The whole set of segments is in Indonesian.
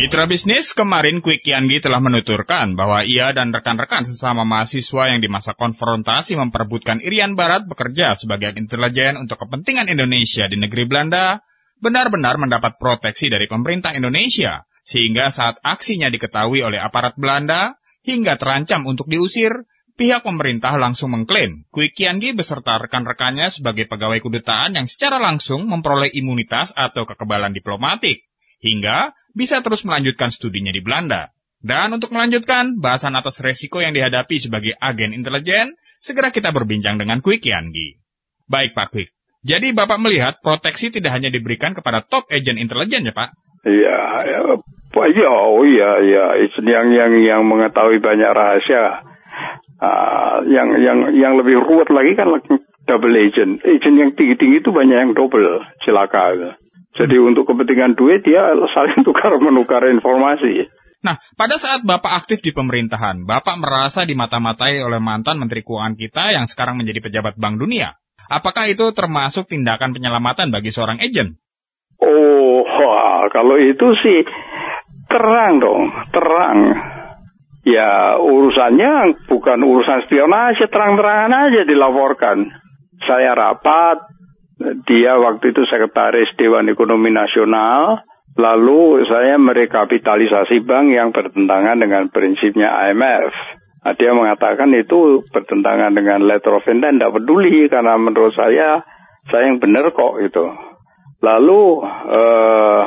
Mitra bisnis kemarin Quick Yangi telah menuturkan bahwa ia dan rekan-rekan sesama mahasiswa yang di masa konfrontasi memperebutkan Irian Barat bekerja sebagai intelijen untuk kepentingan Indonesia di negeri Belanda benar-benar mendapat proteksi dari pemerintah Indonesia sehingga saat aksinya diketahui oleh aparat Belanda hingga terancam untuk diusir, pihak pemerintah langsung mengklaim Quick Yangi beserta rekan-rekannya sebagai pegawai kedutaan yang secara langsung memperoleh imunitas atau kekebalan diplomatik hingga bisa terus melanjutkan studinya di Belanda. Dan untuk melanjutkan bahasan atas resiko yang dihadapi sebagai agen intelijen, segera kita berbincang dengan Quick Yangi. Baik Pak Quick, jadi Bapak melihat proteksi tidak hanya diberikan kepada top agent intelijen ya Pak? Iya, ya, Pak, ya, oh iya, iya, yang yang yang mengetahui banyak rahasia. Uh, yang yang yang lebih ruwet lagi kan double agent. Agent yang tinggi-tinggi itu banyak yang double, celaka. Jadi untuk kepentingan duit dia saling tukar menukar informasi. Nah, pada saat Bapak aktif di pemerintahan, Bapak merasa dimata-matai oleh mantan Menteri Keuangan kita yang sekarang menjadi pejabat Bank Dunia. Apakah itu termasuk tindakan penyelamatan bagi seorang agent? Oh, kalau itu sih terang dong, terang. Ya, urusannya bukan urusan spionase, terang-terangan aja dilaporkan. Saya rapat, dia waktu itu sekretaris Dewan Ekonomi Nasional. Lalu saya merekapitalisasi bank yang bertentangan dengan prinsipnya IMF. Nah, dia mengatakan itu bertentangan dengan letter of intent, tidak peduli karena menurut saya saya yang benar kok itu. Lalu eh,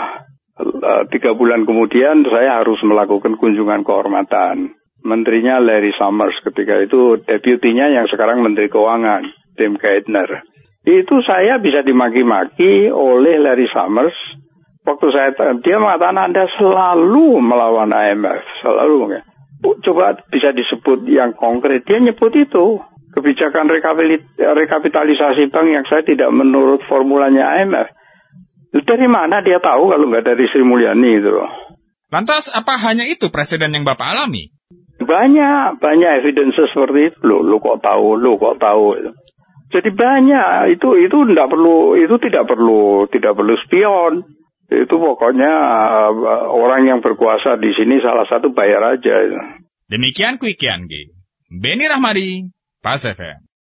tiga bulan kemudian saya harus melakukan kunjungan kehormatan. Menterinya Larry Summers ketika itu deputinya yang sekarang Menteri Keuangan, Tim Geithner itu saya bisa dimaki-maki oleh Larry Summers. Waktu saya dia mengatakan Anda selalu melawan IMF, selalu. Ya. Coba bisa disebut yang konkret. Dia nyebut itu kebijakan rekapitalisasi bank yang saya tidak menurut formulanya IMF. Dari mana dia tahu kalau nggak dari Sri Mulyani itu loh. Lantas apa hanya itu presiden yang Bapak alami? Banyak, banyak evidence seperti itu. Loh, lo kok tahu, lo kok tahu. Jadi banyak itu itu tidak perlu itu tidak perlu tidak perlu spion. Itu pokoknya uh, orang yang berkuasa di sini salah satu bayar aja. Demikian Quick Beni Rahmadi, Pas FM.